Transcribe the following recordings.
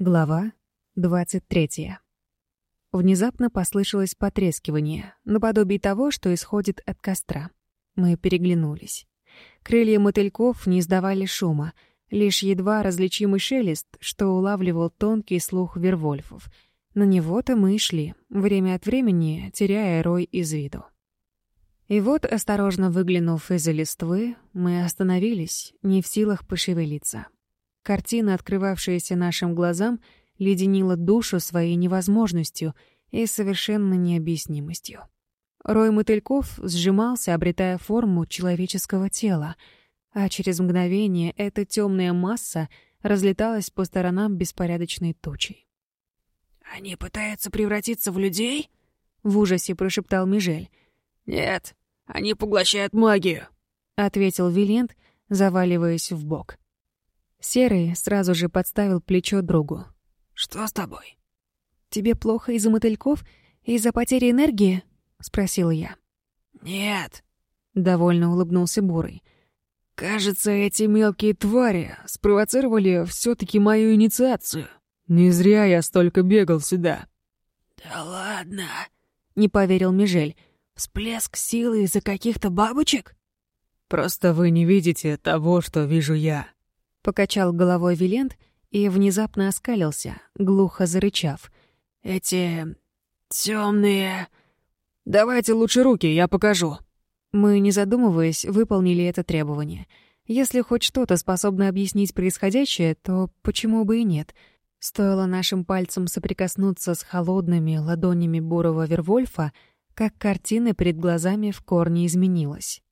Глава 23. Внезапно послышалось потрескивание, наподобие того, что исходит от костра. Мы переглянулись. Крылья мотыльков не издавали шума, лишь едва различимый шелест, что улавливал тонкий слух вервольфов. На него-то мы и шли, время от времени теряя рой из виду. И вот, осторожно выглянув из-за листвы, мы остановились, не в силах пошевелиться. Картина, открывавшаяся нашим глазам, леденила душу своей невозможностью и совершенно необъяснимостью. Рой мотыльков сжимался, обретая форму человеческого тела, а через мгновение эта темная масса разлеталась по сторонам беспорядочной тучей. «Они пытаются превратиться в людей?» — в ужасе прошептал Межель. «Нет, они поглощают магию», — ответил Вилент, заваливаясь в бок. Серый сразу же подставил плечо другу. «Что с тобой?» «Тебе плохо из-за мотыльков и из-за потери энергии?» — спросила я. «Нет», — довольно улыбнулся Бурый. «Кажется, эти мелкие твари спровоцировали все таки мою инициацию. Не зря я столько бегал сюда». «Да ладно», — не поверил Межель. «Всплеск силы из-за каких-то бабочек?» «Просто вы не видите того, что вижу я», Покачал головой Вилент и внезапно оскалился, глухо зарычав. «Эти... темные. Давайте лучше руки, я покажу». Мы, не задумываясь, выполнили это требование. Если хоть что-то способно объяснить происходящее, то почему бы и нет? Стоило нашим пальцам соприкоснуться с холодными ладонями бурого Вервольфа, как картина перед глазами в корне изменилась.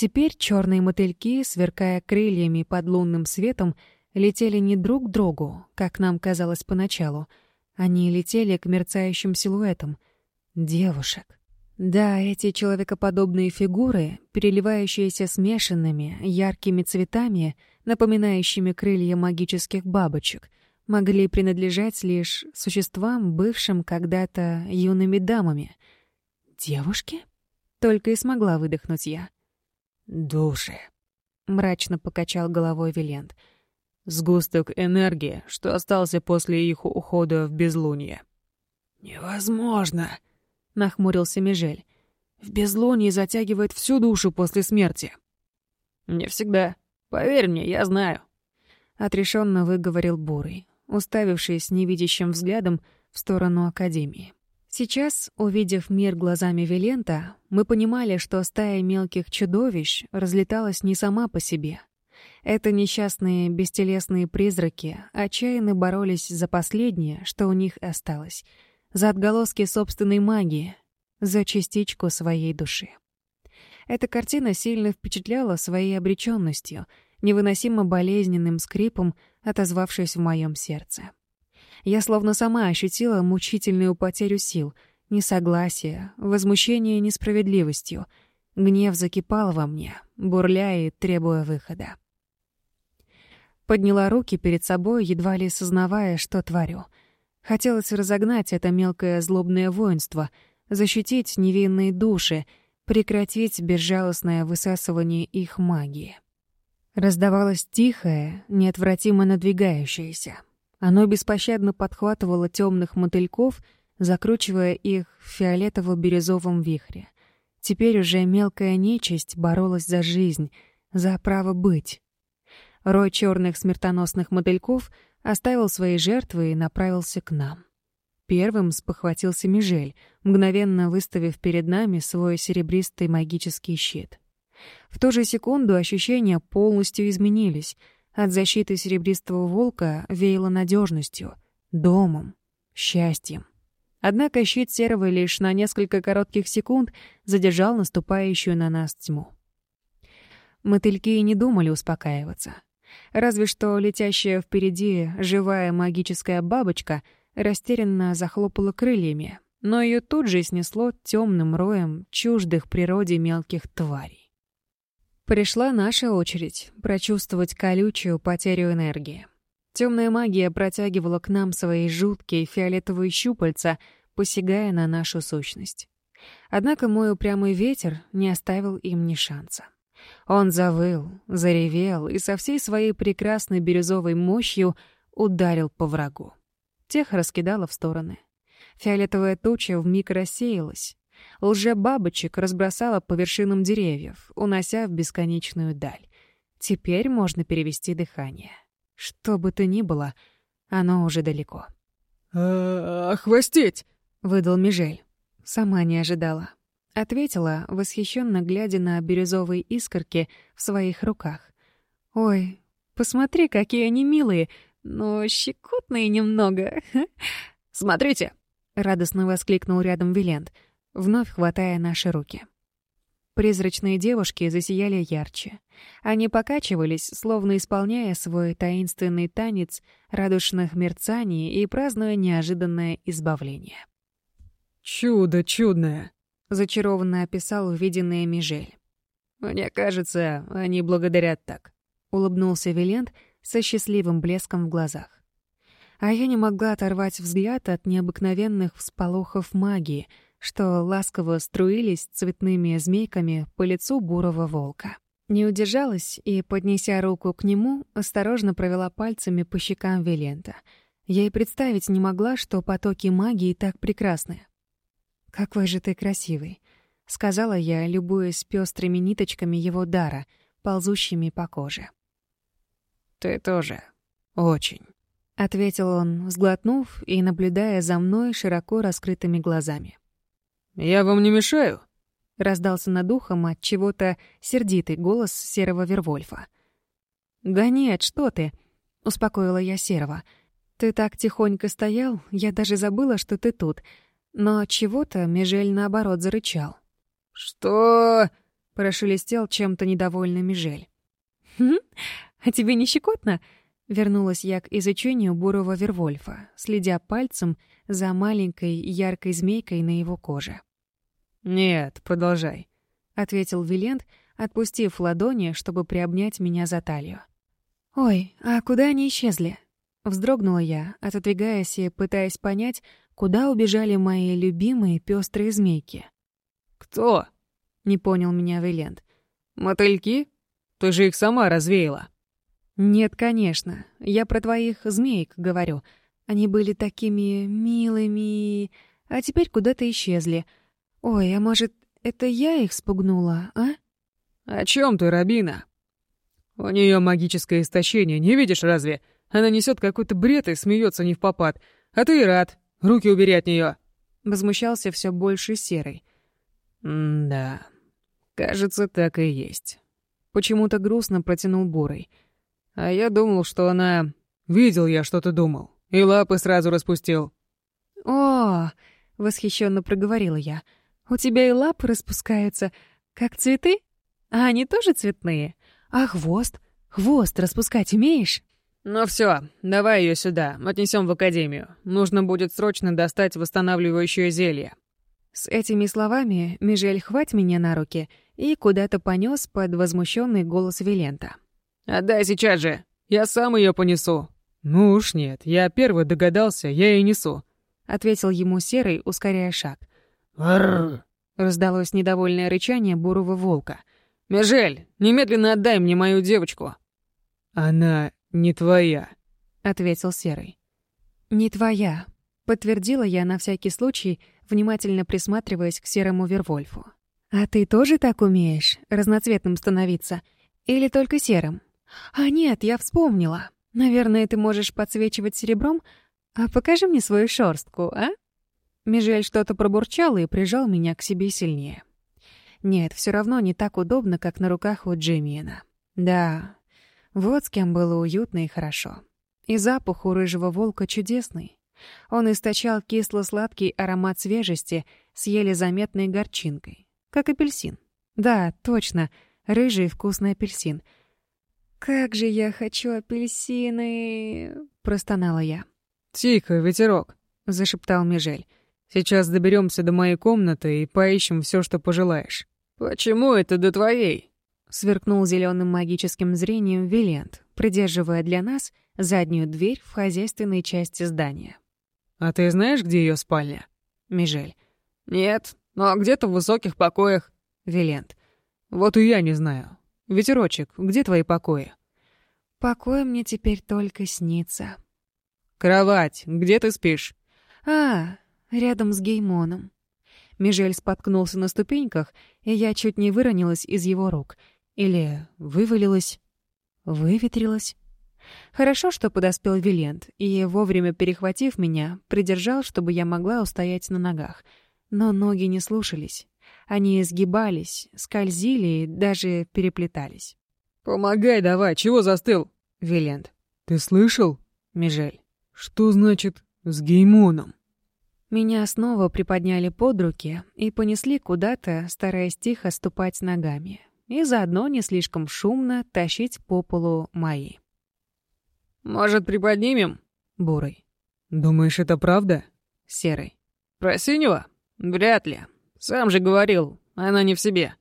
Теперь черные мотыльки, сверкая крыльями под лунным светом, летели не друг к другу, как нам казалось поначалу. Они летели к мерцающим силуэтам. Девушек. Да, эти человекоподобные фигуры, переливающиеся смешанными, яркими цветами, напоминающими крылья магических бабочек, могли принадлежать лишь существам, бывшим когда-то юными дамами. «Девушки?» — только и смогла выдохнуть я. «Души!» — мрачно покачал головой Вилент. «Сгусток энергии, что остался после их ухода в безлунье». «Невозможно!» — нахмурился Межель. «В безлунье затягивает всю душу после смерти». «Не всегда. Поверь мне, я знаю». Отрешенно выговорил Бурый, уставившись невидящим взглядом в сторону Академии. Сейчас, увидев мир глазами Вилента, мы понимали, что стая мелких чудовищ разлеталась не сама по себе. Это несчастные бестелесные призраки отчаянно боролись за последнее, что у них осталось, за отголоски собственной магии, за частичку своей души. Эта картина сильно впечатляла своей обреченностью, невыносимо болезненным скрипом, отозвавшись в моем сердце. Я словно сама ощутила мучительную потерю сил, несогласие, возмущение несправедливостью. Гнев закипал во мне, бурляя и требуя выхода. Подняла руки перед собой, едва ли сознавая, что творю. Хотелось разогнать это мелкое злобное воинство, защитить невинные души, прекратить безжалостное высасывание их магии. Раздавалось тихое, неотвратимо надвигающееся, оно беспощадно подхватывало темных мотыльков, закручивая их в фиолетово-бирюзовом вихре. Теперь уже мелкая нечисть боролась за жизнь, за право быть. Рой черных смертоносных мотыльков оставил свои жертвы и направился к нам. Первым спохватился Межель, мгновенно выставив перед нами свой серебристый магический щит. В ту же секунду ощущения полностью изменились — от защиты серебристого волка веяло надежностью, домом, счастьем. Однако щит серого лишь на несколько коротких секунд задержал наступающую на нас тьму. Мотыльки и не думали успокаиваться. Разве что летящая впереди живая магическая бабочка растерянно захлопала крыльями, но ее тут же снесло темным роем чуждых природе мелких тварей. Пришла наша очередь прочувствовать колючую потерю энергии. Темная магия протягивала к нам свои жуткие фиолетовые щупальца, посягая на нашу сущность. Однако мой упрямый ветер не оставил им ни шанса. Он завыл, заревел и со всей своей прекрасной бирюзовой мощью ударил по врагу. Тех раскидало в стороны. Фиолетовая туча вмиг рассеялась. Лже-бабочек разбросала по вершинам деревьев, унося в бесконечную даль. Теперь можно перевести дыхание. Что бы то ни было, оно уже далеко. «Э, «Охвостеть!» — выдал Мижель. Сама не ожидала. Ответила, восхищенно глядя на бирюзовые искорки в своих руках. «Ой, посмотри, какие они милые, но щекотные немного. Смотрите!» — радостно воскликнул рядом Вилент — вновь хватая наши руки. Призрачные девушки засияли ярче. Они покачивались, словно исполняя свой таинственный танец радушных мерцаний и празднуя неожиданное избавление. «Чудо чудное!» — зачарованно описал увиденное Межель. «Мне кажется, они благодарят так», — улыбнулся Вилент со счастливым блеском в глазах. А я не могла оторвать взгляд от необыкновенных всполохов магии — что ласково струились цветными змейками по лицу бурого волка. Не удержалась и, поднеся руку к нему, осторожно провела пальцами по щекам Вилента. Я и представить не могла, что потоки магии так прекрасны. «Какой же ты красивый!» — сказала я, любуясь пестрыми ниточками его дара, ползущими по коже. «Ты тоже. Очень», — ответил он, сглотнув и наблюдая за мной широко раскрытыми глазами. «Я вам не мешаю?» — раздался над ухом от чего-то сердитый голос Серого Вервольфа. «Да нет, что ты!» — успокоила я Серого. «Ты так тихонько стоял, я даже забыла, что ты тут. Но чего-то Межель, наоборот, зарычал». «Что?» — прошелестел чем-то недовольный Межель. «Хм? А тебе не щекотно?» Вернулась я к изучению бурого Вервольфа, следя пальцем за маленькой яркой змейкой на его коже. «Нет, продолжай», — ответил Вилент, отпустив ладони, чтобы приобнять меня за талию. «Ой, а куда они исчезли?» Вздрогнула я, отодвигаясь и пытаясь понять, куда убежали мои любимые пестрые змейки. «Кто?» — не понял меня Вилент. «Мотыльки? Ты же их сама развеяла». «Нет, конечно. Я про твоих змеек говорю. Они были такими милыми, а теперь куда-то исчезли». Ой, а может, это я их спугнула, а? О чем ты, Рабина? У нее магическое истощение, не видишь разве? Она несет какой-то бред и смеется не в попад. А ты и рад. Руки убери от нее. Возмущался все больше серый. да. Кажется, так и есть. Почему-то грустно протянул бурый. А я думал, что она... Видел я, что ты думал. И лапы сразу распустил. О! восхищенно проговорила я. У тебя и лапы распускаются, как цветы? А они тоже цветные? А хвост? Хвост распускать умеешь? «Ну все, давай ее сюда, отнесем в академию. Нужно будет срочно достать восстанавливающее зелье». С этими словами Межель хвать меня на руки и куда-то понес под возмущенный голос Вилента. «Отдай сейчас же! Я сам ее понесу!» «Ну уж нет, я первый догадался, я и несу», — ответил ему Серый, ускоряя шаг раздалось недовольное рычание бурого волка. «Межель, немедленно отдай мне мою девочку!» «Она не твоя», — ответил Серый. «Не твоя», — подтвердила я на всякий случай, внимательно присматриваясь к серому Вервольфу. «А ты тоже так умеешь, разноцветным становиться? Или только серым?» «А нет, я вспомнила. Наверное, ты можешь подсвечивать серебром? А покажи мне свою шерстку, а?» Межель что-то пробурчал и прижал меня к себе сильнее. Нет, все равно не так удобно, как на руках у Джиммина. Да, вот с кем было уютно и хорошо. И запах у рыжего волка чудесный. Он источал кисло-сладкий аромат свежести с еле заметной горчинкой, как апельсин. Да, точно, рыжий вкусный апельсин. «Как же я хочу апельсины!» — простонала я. «Тихо, ветерок!» — зашептал Межель. Сейчас доберемся до моей комнаты и поищем все, что пожелаешь». «Почему это до твоей?» — сверкнул зеленым магическим зрением Вилент, придерживая для нас заднюю дверь в хозяйственной части здания. «А ты знаешь, где ее спальня?» Мижель? «Нет, но где-то в высоких покоях». «Вилент». «Вот и я не знаю. Ветерочек, где твои покои?» Покои мне теперь только снится». «Кровать, где ты спишь?» «А, рядом с Геймоном. Мижель споткнулся на ступеньках, и я чуть не выронилась из его рук. Или вывалилась, выветрилась. Хорошо, что подоспел Вилент, и, вовремя перехватив меня, придержал, чтобы я могла устоять на ногах. Но ноги не слушались. Они сгибались, скользили и даже переплетались. «Помогай давай, чего застыл?» Вилент. «Ты слышал?» Мижель? «Что значит «с геймоном»?» Меня снова приподняли под руки и понесли куда-то, стараясь тихо ступать ногами, и заодно не слишком шумно тащить по полу мои. «Может, приподнимем?» — Бурый. «Думаешь, это правда?» — Серый. «Про синего? Вряд ли. Сам же говорил, она не в себе».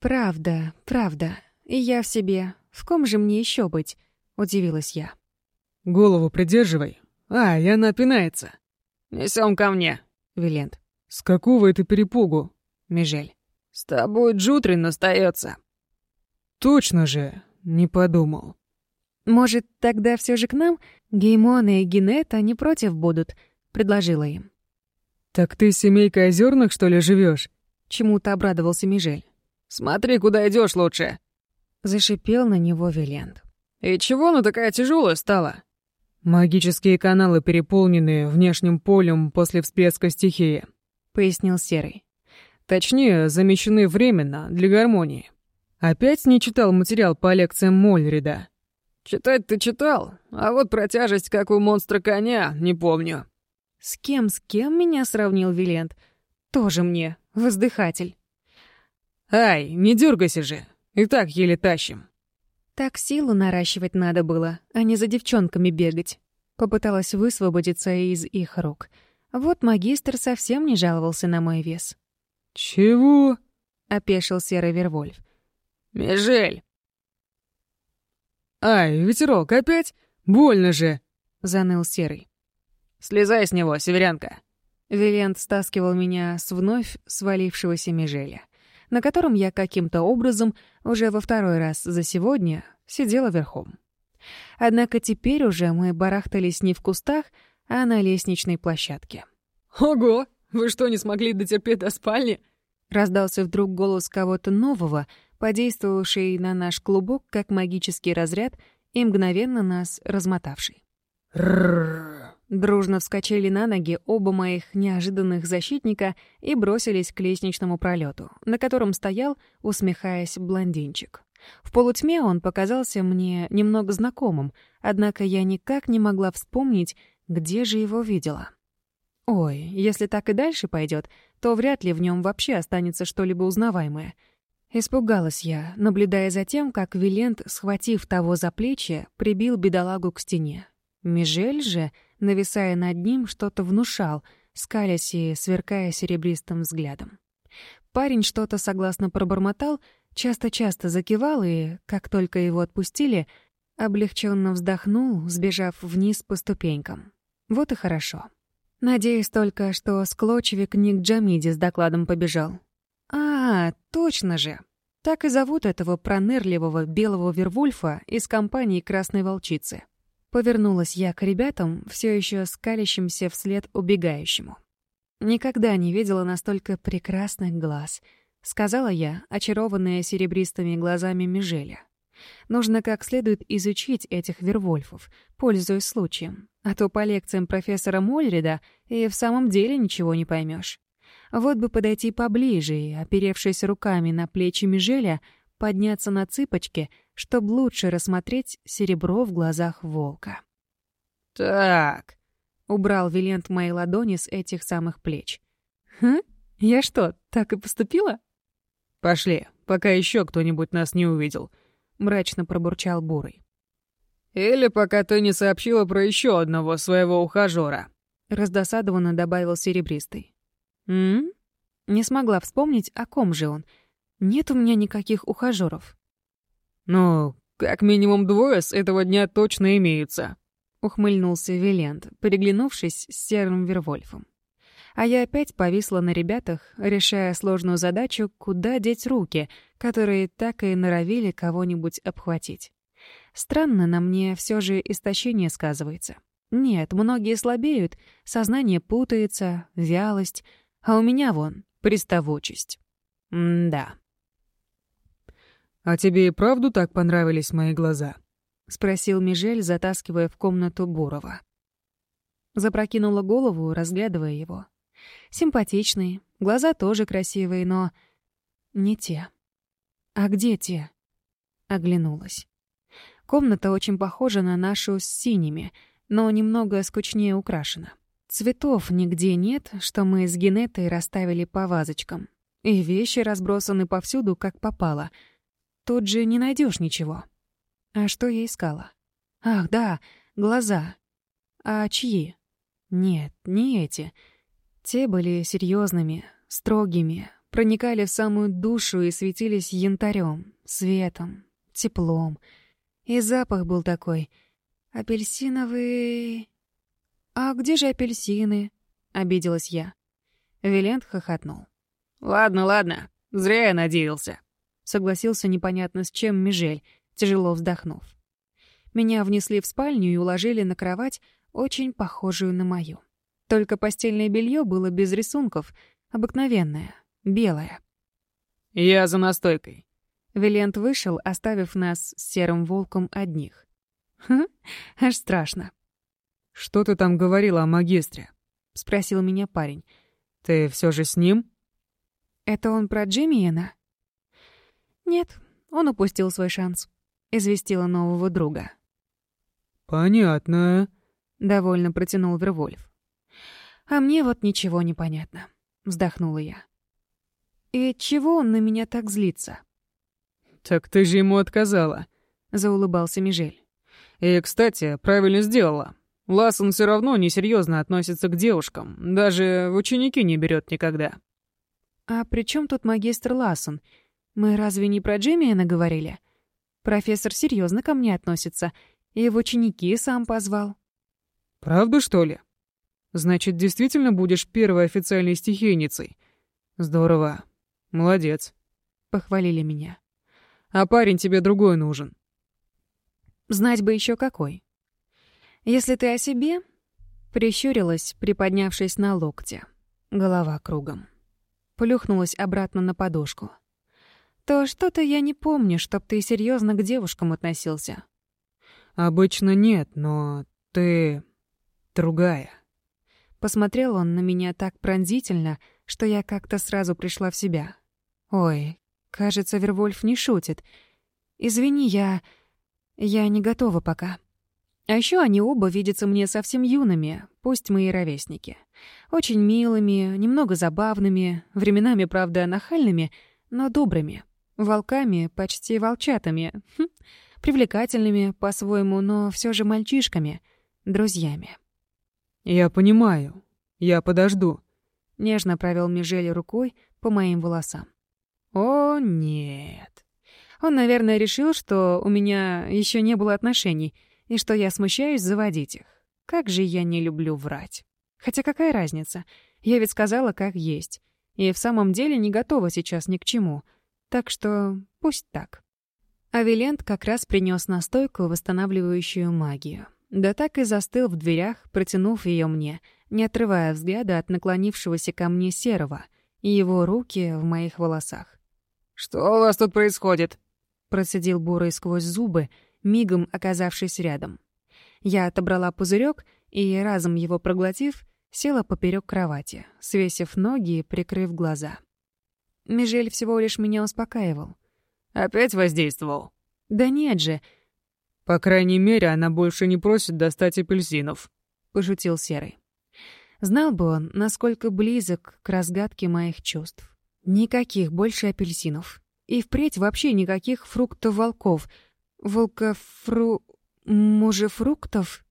«Правда, правда. И я в себе. В ком же мне еще быть?» — удивилась я. «Голову придерживай. А, и она пинается». «Несем ко мне!» — Вилент. «С какого это перепугу?» — Мижель «С тобой Джутрин остается. «Точно же! Не подумал!» «Может, тогда все же к нам? Геймона и Генета не против будут», — предложила им. «Так ты семейка озерных, что ли, живешь? Чему-то обрадовался Мижель «Смотри, куда идешь лучше!» Зашипел на него Вилент. «И чего она такая тяжелая стала?» «Магические каналы переполнены внешним полем после всплеска стихии», — пояснил Серый. «Точнее, замещены временно, для гармонии. Опять не читал материал по лекциям Мольрида?» «Читать ты читал, а вот про тяжесть, как у монстра коня, не помню». «С кем, с кем меня сравнил Вилент? Тоже мне, воздыхатель». «Ай, не дергайся же, и так еле тащим». Так силу наращивать надо было, а не за девчонками бегать. Попыталась высвободиться из их рук. Вот магистр совсем не жаловался на мой вес. «Чего?» — опешил серый Вервольф. «Межель!» «Ай, ветерок, опять? Больно же!» — заныл серый. «Слезай с него, северянка!» Вивент стаскивал меня с вновь свалившегося межеля, на котором я каким-то образом уже во второй раз за сегодня сидела верхом. Однако теперь уже мы барахтались не в кустах, а на лестничной площадке. «Ого! Вы что, не смогли дотерпеть до спальни?» Раздался вдруг голос кого-то нового, подействовавший на наш клубок как магический разряд и мгновенно нас размотавший. «Ррррр!» Дружно вскочили на ноги оба моих неожиданных защитника и бросились к лестничному пролету, на котором стоял, усмехаясь, блондинчик. В полутьме он показался мне немного знакомым, однако я никак не могла вспомнить, где же его видела. Ой, если так и дальше пойдет, то вряд ли в нем вообще останется что-либо узнаваемое. Испугалась я, наблюдая за тем, как Вилент, схватив того за плечи, прибил бедолагу к стене. Межель же нависая над ним, что-то внушал, скалясь и сверкая серебристым взглядом. Парень что-то согласно пробормотал, часто-часто закивал и, как только его отпустили, облегченно вздохнул, сбежав вниз по ступенькам. Вот и хорошо. Надеюсь только, что склочевик Ник Джамиди с докладом побежал. «А, точно же!» Так и зовут этого пронырливого белого вервульфа из компании «Красной волчицы». Повернулась я к ребятам, все еще скалящимся вслед убегающему. «Никогда не видела настолько прекрасных глаз», — сказала я, очарованная серебристыми глазами Межеля. «Нужно как следует изучить этих вервольфов, пользуясь случаем, а то по лекциям профессора Мольрида и в самом деле ничего не поймешь. Вот бы подойти поближе и, оперевшись руками на плечи Межеля, — подняться на цыпочки, чтобы лучше рассмотреть серебро в глазах волка. «Так», — убрал Вилент мои ладони с этих самых плеч. «Хм? Я что, так и поступила?» «Пошли, пока еще кто-нибудь нас не увидел», — мрачно пробурчал Бурый. «Или пока ты не сообщила про еще одного своего ухажера. раздосадованно добавил Серебристый. -м? Не смогла вспомнить, о ком же он — нет у меня никаких کی Но как минимум двое с этого дня точно имеются», — ухмыльнулся Виленд, переглянувшись с серым Вервольфом. А я опять повисла на ребятах, решая сложную задачу, куда деть руки, которые так и норовили кого-нибудь обхватить. Странно на мне все же истощение сказывается. Нет, многие слабеют, сознание путается, вялость, а у меня вон приставочность. М да. М-да. «А тебе и правду так понравились мои глаза?» — спросил Мижель, затаскивая в комнату Бурова. Запрокинула голову, разглядывая его. Симпатичный, глаза тоже красивые, но... Не те. А где те? Оглянулась. Комната очень похожа на нашу с синими, но немного скучнее украшена. Цветов нигде нет, что мы с Генетой расставили по вазочкам. И вещи разбросаны повсюду, как попало. Тут же не найдешь ничего. А что я искала? Ах, да, глаза. А чьи? Нет, не эти. Те были серьезными, строгими, проникали в самую душу и светились янтарем, светом, теплом. И запах был такой. Апельсиновый... «А где же апельсины?» — обиделась я. Вилент хохотнул. «Ладно, ладно. Зря я надеялся согласился непонятно с чем Межель, тяжело вздохнув. Меня внесли в спальню и уложили на кровать, очень похожую на мою. Только постельное белье было без рисунков, обыкновенное, белое. «Я за настойкой». Вилент вышел, оставив нас с серым волком одних. Хм, аж страшно. «Что ты там говорила о магистре?» — спросил меня парень. «Ты все же с ним?» «Это он про Джиммиена. «Нет, он упустил свой шанс», — известила нового друга. «Понятно», — довольно протянул Вервольф. «А мне вот ничего не понятно», — вздохнула я. «И чего он на меня так злится?» «Так ты же ему отказала», — заулыбался Межель. «И, кстати, правильно сделала. Лассен все равно несерьезно относится к девушкам, даже в ученики не берет никогда». «А при чем тут магистр Лассен?» Мы разве не про Джемиана говорили? Профессор серьезно ко мне относится, и в ученики сам позвал. Правда, что ли? Значит, действительно будешь первой официальной стихийницей. Здорово. Молодец. Похвалили меня. А парень тебе другой нужен. Знать бы еще какой. Если ты о себе, прищурилась, приподнявшись на локте. Голова кругом. Плюхнулась обратно на подушку то что-то я не помню, чтоб ты серьезно к девушкам относился. Обычно нет, но ты другая. Посмотрел он на меня так пронзительно, что я как-то сразу пришла в себя. Ой, кажется, Вервольф не шутит. Извини, я... я не готова пока. А еще они оба видятся мне совсем юными, пусть мои ровесники. Очень милыми, немного забавными, временами, правда, нахальными, но добрыми. Волками, почти волчатами. Хм, привлекательными, по-своему, но все же мальчишками. Друзьями. «Я понимаю. Я подожду». Нежно провел Межель рукой по моим волосам. «О, нет». Он, наверное, решил, что у меня еще не было отношений и что я смущаюсь заводить их. Как же я не люблю врать. Хотя какая разница? Я ведь сказала, как есть. И в самом деле не готова сейчас ни к чему — так что пусть так. Авилент как раз принес настойку, восстанавливающую магию. Да так и застыл в дверях, протянув ее мне, не отрывая взгляда от наклонившегося ко мне серого и его руки в моих волосах. «Что у вас тут происходит?» Процедил Бурый сквозь зубы, мигом оказавшись рядом. Я отобрала пузырек и, разом его проглотив, села поперек кровати, свесив ноги и прикрыв глаза. Межель всего лишь меня успокаивал. «Опять воздействовал?» «Да нет же». «По крайней мере, она больше не просит достать апельсинов», — пошутил Серый. Знал бы он, насколько близок к разгадке моих чувств. Никаких больше апельсинов. И впредь вообще никаких фруктов-волков. Волкофру... фруктов.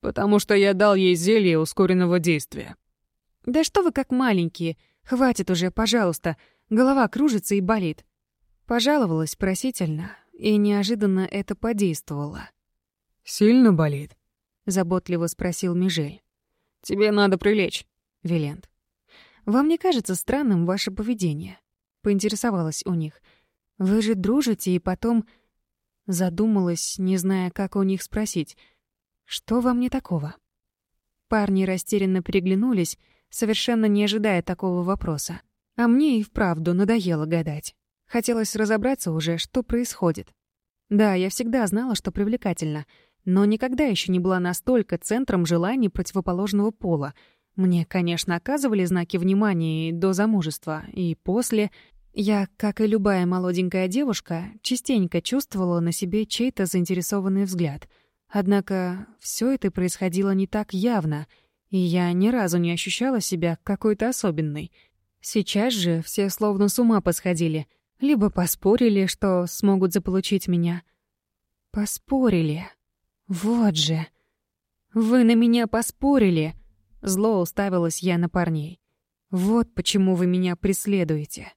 Потому что я дал ей зелье ускоренного действия. Да что вы как маленькие. Хватит уже, пожалуйста. Голова кружится и болит. Пожаловалась просительно, и неожиданно это подействовало. «Сильно болит?» — заботливо спросил Мижель. «Тебе надо прилечь, Вилент». «Вам не кажется странным ваше поведение?» — поинтересовалась у них. «Вы же дружите, и потом...» Задумалась, не зная, как у них спросить. «Что вам не такого?» Парни растерянно переглянулись, совершенно не ожидая такого вопроса. А мне и вправду надоело гадать. Хотелось разобраться уже, что происходит. Да, я всегда знала, что привлекательно, но никогда еще не была настолько центром желаний противоположного пола. Мне, конечно, оказывали знаки внимания до замужества, и после. Я, как и любая молоденькая девушка, частенько чувствовала на себе чей-то заинтересованный взгляд. Однако все это происходило не так явно — и я ни разу не ощущала себя какой-то особенной. Сейчас же все словно с ума посходили, либо поспорили, что смогут заполучить меня. Поспорили. Вот же. Вы на меня поспорили. Зло уставилась я на парней. Вот почему вы меня преследуете.